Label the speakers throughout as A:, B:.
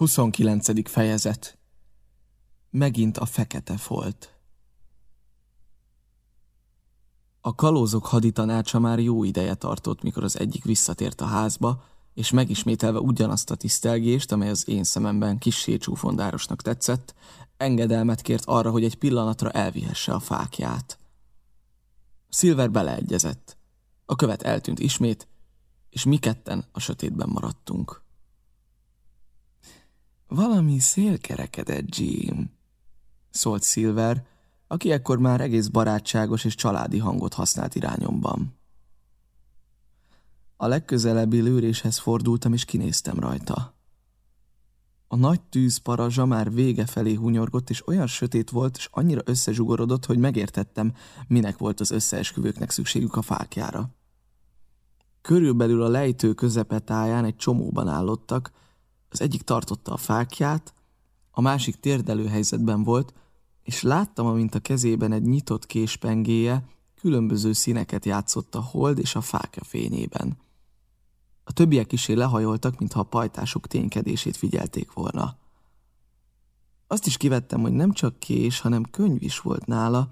A: 29. fejezet Megint a fekete folt. A kalózok haditanácsa már jó ideje tartott, mikor az egyik visszatért a házba, és megismételve ugyanazt a tisztelgést, amely az én szememben kissé csúfondárosnak tetszett, engedelmet kért arra, hogy egy pillanatra elvihesse a fákját. Silver beleegyezett. A követ eltűnt ismét, és mi ketten a sötétben maradtunk. Valami szélkerekedett, Jim, szólt Silver, aki ekkor már egész barátságos és családi hangot használt irányomban. A legközelebbi lőréshez fordultam, és kinéztem rajta. A nagy tűzparazsa már vége felé hunyorgott, és olyan sötét volt, és annyira összezsugorodott, hogy megértettem, minek volt az összeesküvőknek szükségük a fákjára. Körülbelül a lejtő közepetáján egy csomóban állottak, az egyik tartotta a fákját, a másik térdelő helyzetben volt, és láttam, amint a kezében egy nyitott késpengéje különböző színeket játszott a hold és a fákja fényében. A többiek isé lehajoltak, mintha a pajtások ténykedését figyelték volna. Azt is kivettem, hogy nem csak kés, hanem könyv is volt nála,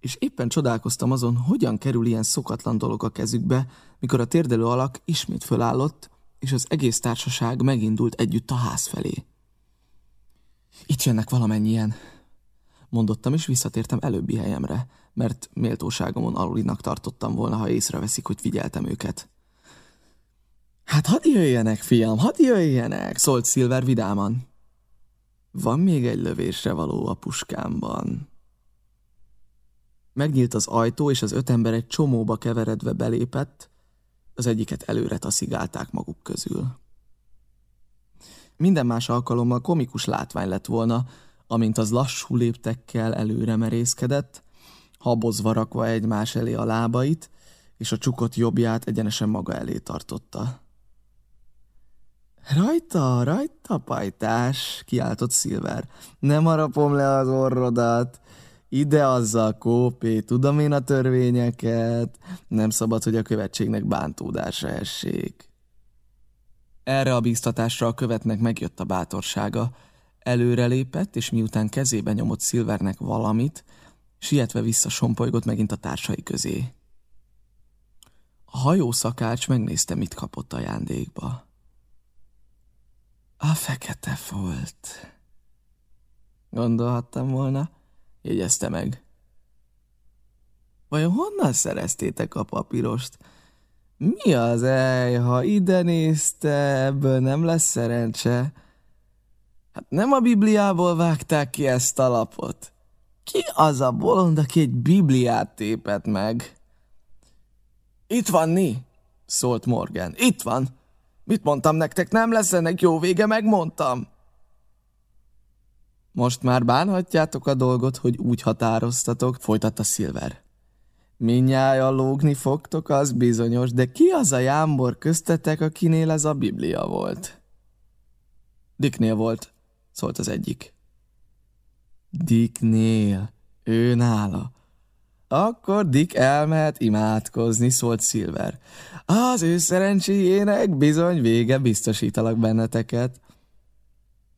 A: és éppen csodálkoztam azon, hogyan kerül ilyen szokatlan dolog a kezükbe, mikor a térdelő alak ismét fölállott, és az egész társaság megindult együtt a ház felé. Itt jönnek valamennyien, mondottam, és visszatértem előbbi helyemre, mert méltóságomon alulinak tartottam volna, ha észreveszik, hogy figyeltem őket. Hát hadd jöjjenek, fiam, hadd jöjjenek, szólt Silver vidáman. Van még egy lövésre való a puskámban. Megnyílt az ajtó, és az öt ember egy csomóba keveredve belépett, az egyiket előre taszigálták maguk közül. Minden más alkalommal komikus látvány lett volna, amint az lassú léptekkel előre merészkedett, habozva rakva egymás elé a lábait, és a csukott jobbját egyenesen maga elé tartotta. Rajta, rajta, pajtás, kiáltott Silver. Nem harapom le az orrodat. Ide azzal, kópé, tudom én a törvényeket. Nem szabad, hogy a követségnek bántódásra essék. Erre a bíztatásra a követnek megjött a bátorsága. Előrelépett, és miután kezébe nyomott Silvernek valamit, sietve vissza sompolygott megint a társai közé. A hajószakács megnézte, mit kapott ajándékba. A fekete folt. Gondolhattam volna, jegyezte meg. Vajon honnan szereztétek a papírost? Mi az ej, ha ide nézte, ebből nem lesz szerencse? Hát nem a Bibliából vágták ki ezt a lapot. Ki az a bolond, aki egy Bibliát tépett meg? Itt van, Ni, szólt Morgan. Itt van. Mit mondtam nektek, nem lesz ennek jó vége, megmondtam. Most már bánhatjátok a dolgot, hogy úgy határoztatok, folytatta Silver. Minnyája lógni fogtok, az bizonyos, de ki az a jámbor köztetek, akinél ez a Biblia volt? Dicknél volt, szólt az egyik. Dicknél, ő nála. Akkor Dick elmehet imádkozni, szólt Silver. Az ő szerencséjének bizony vége biztosítalak benneteket.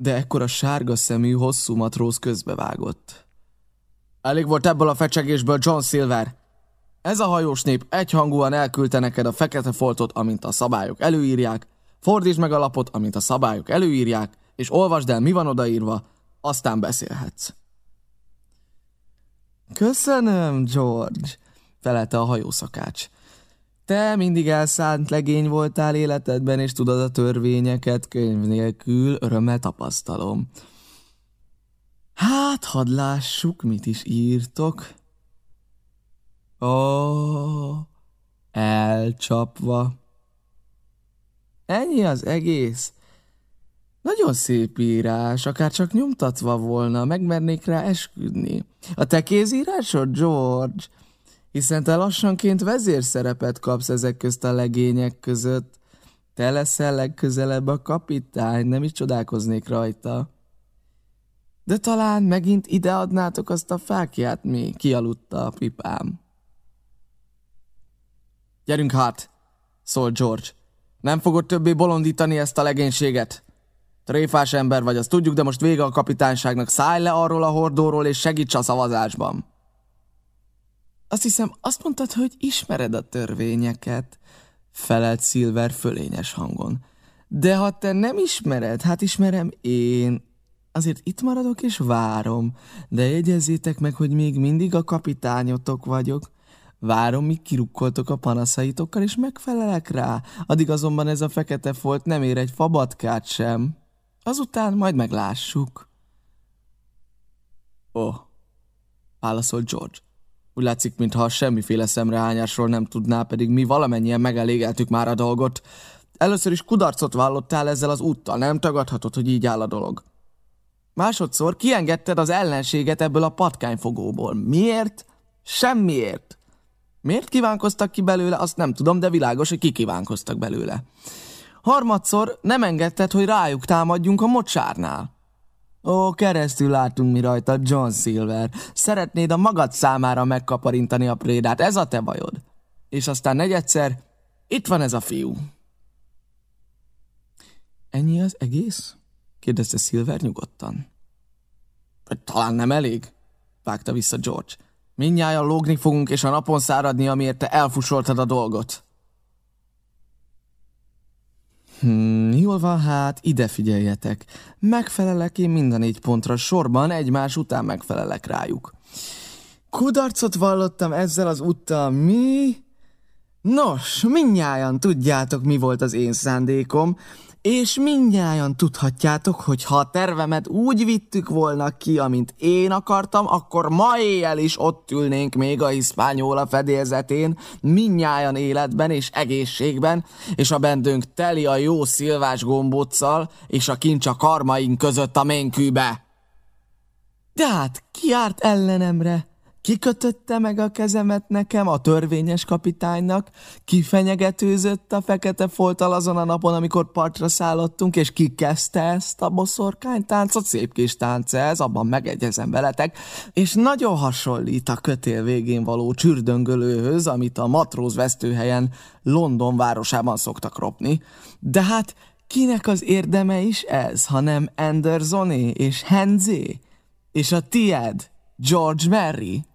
A: De ekkor a sárga szemű, hosszú matróz közbevágott. Elég volt ebből a fecsegésből, John Silver. Ez a hajós nép egyhangúan elküldte neked a fekete foltot, amint a szabályok előírják, fordítsd meg a lapot, amint a szabályok előírják, és olvasd el, mi van odaírva, aztán beszélhetsz. Köszönöm, George, felelte a hajószakács. Te mindig elszánt legény voltál életedben, és tudod a törvényeket könyv nélkül, örömmel tapasztalom. Hát, hadd lássuk, mit is írtok. Ó, elcsapva. Ennyi az egész. Nagyon szép írás, akár csak nyomtatva volna, megmernék rá esküdni. A te kézírásod, George? Hiszen te lassanként vezérszerepet kapsz ezek közt a legények között. Te leszel legközelebb a kapitány, nem is csodálkoznék rajta. De talán megint ide adnátok azt a fákját mi, kialudta a pipám. Gyerünk hát, szólt George. Nem fogod többé bolondítani ezt a legénységet. Tréfás ember vagy, azt tudjuk, de most vége a kapitányságnak. Szállj le arról a hordóról, és segíts a szavazásban. Azt hiszem, azt mondtad, hogy ismered a törvényeket, felelt Silver fölényes hangon. De ha te nem ismered, hát ismerem én. Azért itt maradok és várom, de jegyezzétek meg, hogy még mindig a kapitányotok vagyok. Várom, míg kirukkoltok a panaszaitokkal, és megfelelek rá. Addig azonban ez a fekete folt nem ér egy fabatkát sem. Azután majd meglássuk. Ó, oh, válaszolt George. Úgy látszik, mintha semmiféle szemrehányásról nem tudná, pedig mi valamennyien megelégeltük már a dolgot. Először is kudarcot vallottál ezzel az úttal, nem tagadhatod, hogy így áll a dolog. Másodszor kiengedted az ellenséget ebből a patkányfogóból. Miért? Semmiért. Miért kívánkoztak ki belőle, azt nem tudom, de világos, hogy ki kívánkoztak belőle. Harmadszor nem engedted, hogy rájuk támadjunk a mocsárnál. Ó, keresztül látunk mi rajta, John Silver. Szeretnéd a magad számára megkaparintani a prédát, ez a te bajod. És aztán negyedszer, itt van ez a fiú. Ennyi az egész? kérdezte Silver nyugodtan. Talán nem elég, vágta vissza George. Mindnyájan lógni fogunk, és a napon száradni, amiért te elfusoltad a dolgot. Hmm, jól van hát, ide figyeljetek. Megfelelek én minden négy pontra sorban, egymás után megfelelek rájuk. Kudarcot vallottam ezzel az úttal, mi? Nos, mindnyájan tudjátok, mi volt az én szándékom, és mindnyájan tudhatjátok, hogy ha a tervemet úgy vittük volna ki, amint én akartam, akkor ma éjjel is ott ülnénk még a hiszpányóla fedélzetén, mindnyájan életben és egészségben, és a bendőnk teli a jó szilvás gombóccal, és a kincs a karmaink között a ménkűbe. De hát ki árt ellenemre? Kikötötte meg a kezemet nekem, a törvényes kapitánynak, kifenyegetőzött a fekete foltal azon a napon, amikor partra szállottunk, és ki kezdte ezt a boszorkánytáncot, szép kis tánc ez, abban megegyezem veletek, és nagyon hasonlít a kötél végén való csürdöngölőhöz, amit a matróz vesztőhelyen London városában szoktak ropni. De hát kinek az érdeme is ez, hanem Andersoné és Henzé? És a tied, George Mary?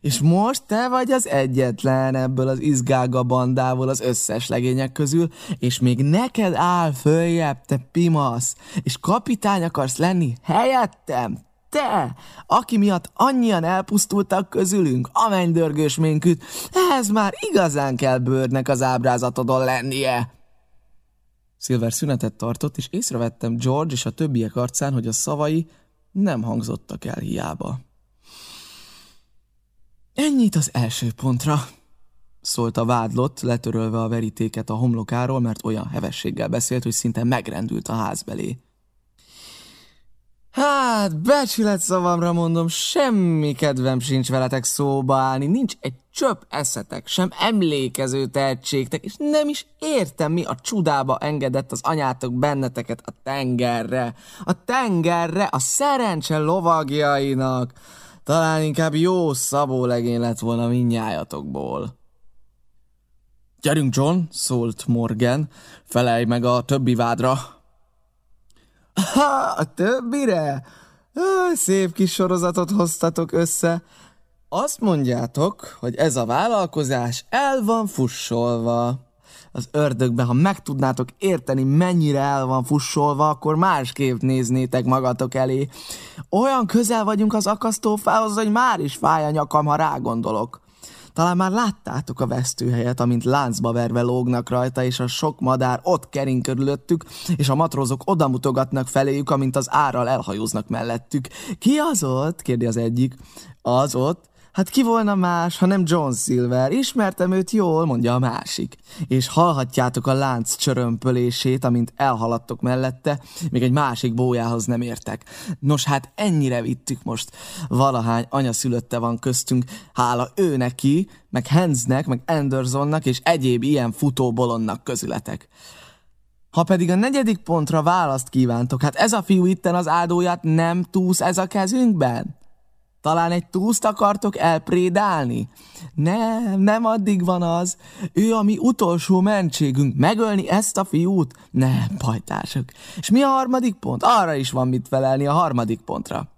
A: És most te vagy az egyetlen ebből az izgága bandából az összes legények közül, és még neked áll följebb, te pimasz, és kapitány akarsz lenni helyettem, te, aki miatt annyian elpusztultak közülünk, a mennydörgős ménküt, ez már igazán kell bőrnek az ábrázatodon lennie. Silver szünetet tartott, és észrevettem George és a többiek arcán, hogy a szavai nem hangzottak el hiába. Ennyit az első pontra, szólt a vádlott, letörölve a verítéket a homlokáról, mert olyan hevességgel beszélt, hogy szinte megrendült a ház belé. Hát, becsület szavamra mondom, semmi kedvem sincs veletek szóba állni, nincs egy csöpp eszetek, sem emlékező tehetségtek, és nem is értem, mi a csudába engedett az anyátok benneteket a tengerre. A tengerre, a szerencse lovagjainak. Talán inkább jó szabó legény lett volna minnyájatokból. Gyerünk, John, szólt Morgan, felej meg a többi vádra. Ha, a többire? Szép kis sorozatot hoztatok össze. Azt mondjátok, hogy ez a vállalkozás el van fussolva az ördögbe, ha meg tudnátok érteni, mennyire el van fussolva, akkor másképp néznétek magatok elé. Olyan közel vagyunk az akasztófához, hogy már is fáj a nyakam, ha rágondolok. Talán már láttátok a vesztőhelyet, amint láncba verve lógnak rajta, és a sok madár ott kering körülöttük, és a matrózok odamutogatnak feléjük, amint az árral elhajóznak mellettük. Ki az ott? kérdi az egyik. Az ott, Hát ki volna más, ha nem John Silver? Ismertem őt jól, mondja a másik. És hallhatjátok a lánc csörömpölését, amint elhaladtok mellette, még egy másik bójához nem értek. Nos, hát ennyire vittük most. Valahány anya szülötte van köztünk, hála ő neki, meg Hensnek, meg Andersonnak és egyéb ilyen futóbolonnak közületek. Ha pedig a negyedik pontra választ kívántok, hát ez a fiú itten az áldóját nem túsz ez a kezünkben? Talán egy túszt akartok elprédálni? Nem, nem addig van az. Ő a mi utolsó mentségünk. Megölni ezt a fiút? Nem, pajtások. És mi a harmadik pont? Arra is van mit felelni a harmadik pontra.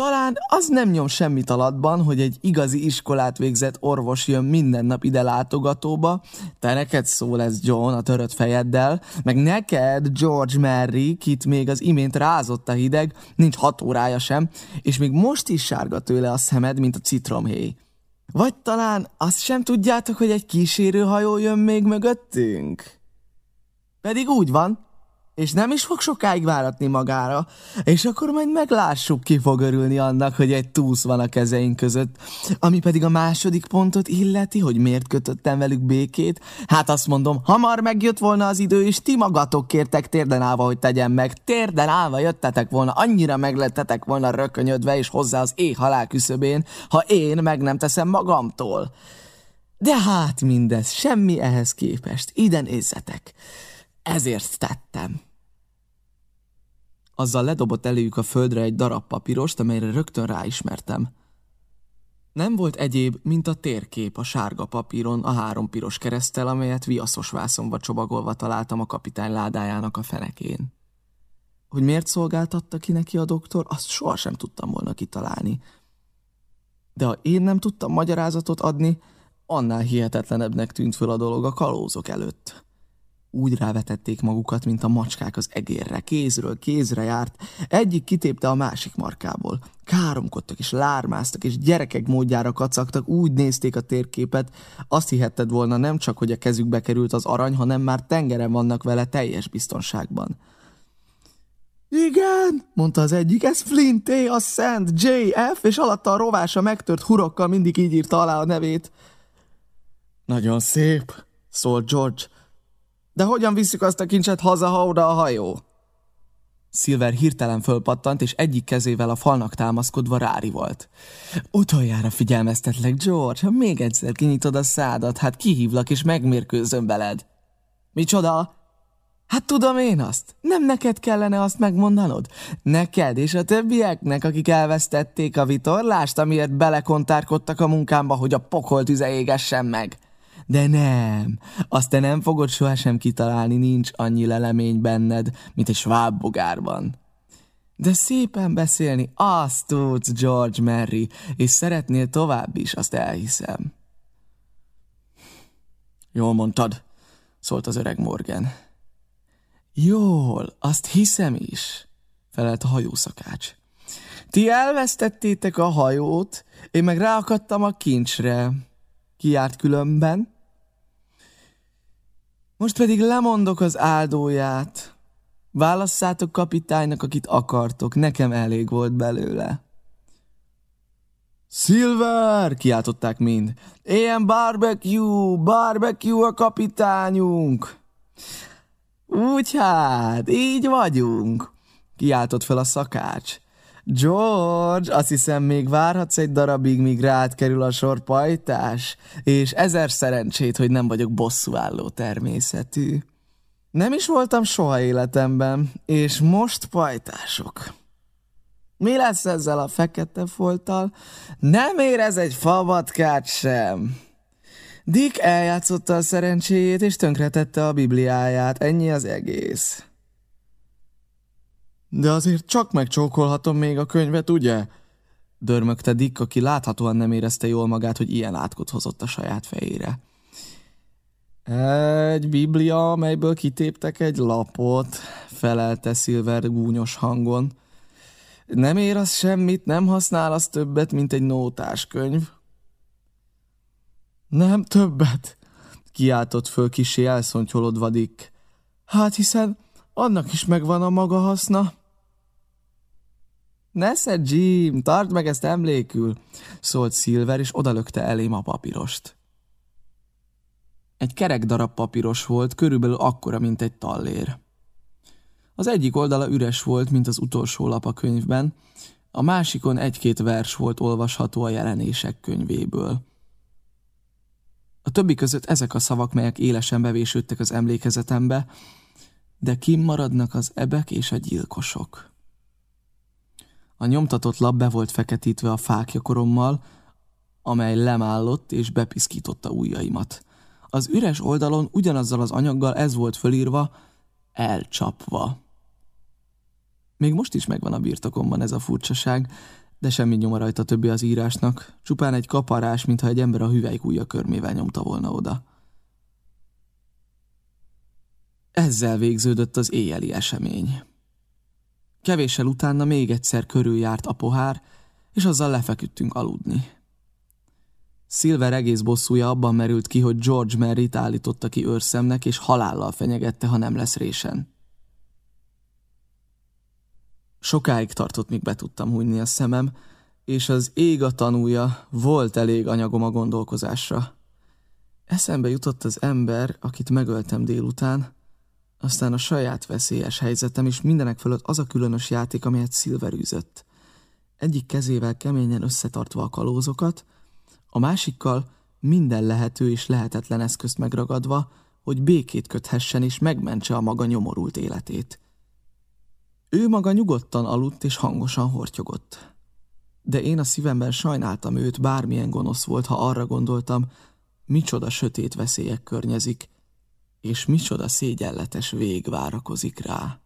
A: Talán az nem nyom semmit alatban, hogy egy igazi iskolát végzett orvos jön minden nap ide látogatóba, te neked szó lesz John a törött fejeddel, meg neked George Mary, kit még az imént rázott a hideg, nincs hat órája sem, és még most is sárga tőle a szemed, mint a citromhéj. Vagy talán azt sem tudjátok, hogy egy kísérőhajó jön még mögöttünk? Pedig úgy van, és nem is fog sokáig váratni magára, és akkor majd meglássuk, ki fog örülni annak, hogy egy túsz van a kezeink között. Ami pedig a második pontot illeti, hogy miért kötöttem velük békét, hát azt mondom, hamar megjött volna az idő, és ti magatok kértek térden állva, hogy tegyem meg. Térden állva jöttetek volna, annyira meglettetek volna rökönyödve, és hozzá az éh halál küszöbén, ha én meg nem teszem magamtól. De hát mindez, semmi ehhez képest, ide nézzetek. Ezért tettem. Azzal ledobott előjük a földre egy darab papírost, amelyre rögtön ráismertem. Nem volt egyéb, mint a térkép a sárga papíron a három piros keresztel, amelyet viaszos vászonba csobagolva találtam a kapitány ládájának a fenekén. Hogy miért szolgáltatta ki neki a doktor, azt sohasem tudtam volna kitalálni. De ha én nem tudtam magyarázatot adni, annál hihetetlenebbnek tűnt föl a dolog a kalózok előtt. Úgy rávetették magukat, mint a macskák az egérre, kézről kézre járt, egyik kitépte a másik markából. Káromkodtak és lármáztak, és gyerekek módjára kacagtak, úgy nézték a térképet, azt hihetted volna nem csak, hogy a kezükbe került az arany, hanem már tengeren vannak vele teljes biztonságban. Igen, mondta az egyik, ez Flinté, a Szent, JF, és alatta a rovása megtört hurokkal mindig így írta alá a nevét. Nagyon szép, szólt George. De hogyan visszük azt a kincset haza, ha oda a hajó? Silver hirtelen fölpattant, és egyik kezével a falnak támaszkodva rári volt. Utoljára figyelmeztetlek, George, ha még egyszer kinyitod a szádat, hát kihívlak és megmérkőzöm veled. Micsoda? Hát tudom én azt. Nem neked kellene azt megmondanod? Neked és a többieknek, akik elvesztették a vitorlást, amiért belekontárkodtak a munkámba, hogy a pokol tüze égessen meg. De nem, azt te nem fogod sohasem kitalálni, nincs annyi lelemény benned, mint egy sváb bogárban. De szépen beszélni, azt tudsz, George Mary, és szeretnél tovább is, azt elhiszem. Jól mondtad, szólt az öreg Morgan. Jól, azt hiszem is, felelt a hajószakács. Ti elvesztettétek a hajót, én meg ráakadtam a kincsre. Ki járt különben? Most pedig lemondok az áldóját. Válasszátok kapitánynak, akit akartok, nekem elég volt belőle. Silver! kiáltották mind. Ilyen barbecue, barbecue a kapitányunk! Úgy hát, így vagyunk, kiáltott fel a szakács. George, azt hiszem még várhatsz egy darabig, míg rád kerül a sor pajtás, és ezer szerencsét, hogy nem vagyok bosszúálló természetű. Nem is voltam soha életemben, és most pajtások. Mi lesz ezzel a fekete folttal? Nem érez egy favatkát sem. Dick eljátszotta a szerencséjét, és tönkretette a Bibliáját. Ennyi az egész. De azért csak megcsókolhatom még a könyvet, ugye? Dörmögte Dick, aki láthatóan nem érezte jól magát, hogy ilyen átkot hozott a saját fejére. Egy biblia, amelyből kitéptek egy lapot, felelte Silver gúnyos hangon. Nem ér az semmit, nem használ az többet, mint egy nótáskönyv. Nem többet, kiáltott föl kisé elszontyolodva Dick. Hát hiszen annak is megvan a maga haszna. Nesze, Jim, tartsd meg ezt emlékül, szólt Silver, és odalökte elém a papírost. Egy kerek darab papíros volt, körülbelül akkora, mint egy tallér. Az egyik oldala üres volt, mint az utolsó lap a könyvben, a másikon egy-két vers volt olvasható a jelenések könyvéből. A többi között ezek a szavak, melyek élesen bevésődtek az emlékezetembe, de kim maradnak az ebek és a gyilkosok. A nyomtatott lap be volt feketítve a fákjakorommal, amely lemállott és bepiszkította ujjaimat. Az üres oldalon ugyanazzal az anyaggal ez volt fölírva, elcsapva. Még most is megvan a birtokomban ez a furcsaság, de semmi nyoma rajta többi az írásnak, csupán egy kaparás, mintha egy ember a hüvelykújja körmével nyomta volna oda. Ezzel végződött az éjjeli esemény. Kevéssel utána még egyszer körüljárt a pohár, és azzal lefeküdtünk aludni. Silver egész bosszúja abban merült ki, hogy George Merritt állította ki őrszemnek, és halállal fenyegette, ha nem lesz résen. Sokáig tartott, míg be tudtam hújni a szemem, és az ég a tanúja, volt elég anyagom a gondolkozásra. Eszembe jutott az ember, akit megöltem délután, aztán a saját veszélyes helyzetem, és mindenek fölött az a különös játék, amelyet Silver űzött. Egyik kezével keményen összetartva a kalózokat, a másikkal minden lehető és lehetetlen eszközt megragadva, hogy békét köthessen és megmentse a maga nyomorult életét. Ő maga nyugodtan aludt és hangosan hortyogott. De én a szívemben sajnáltam őt, bármilyen gonosz volt, ha arra gondoltam, micsoda sötét veszélyek környezik, és micsoda szégyenletes vég várakozik rá.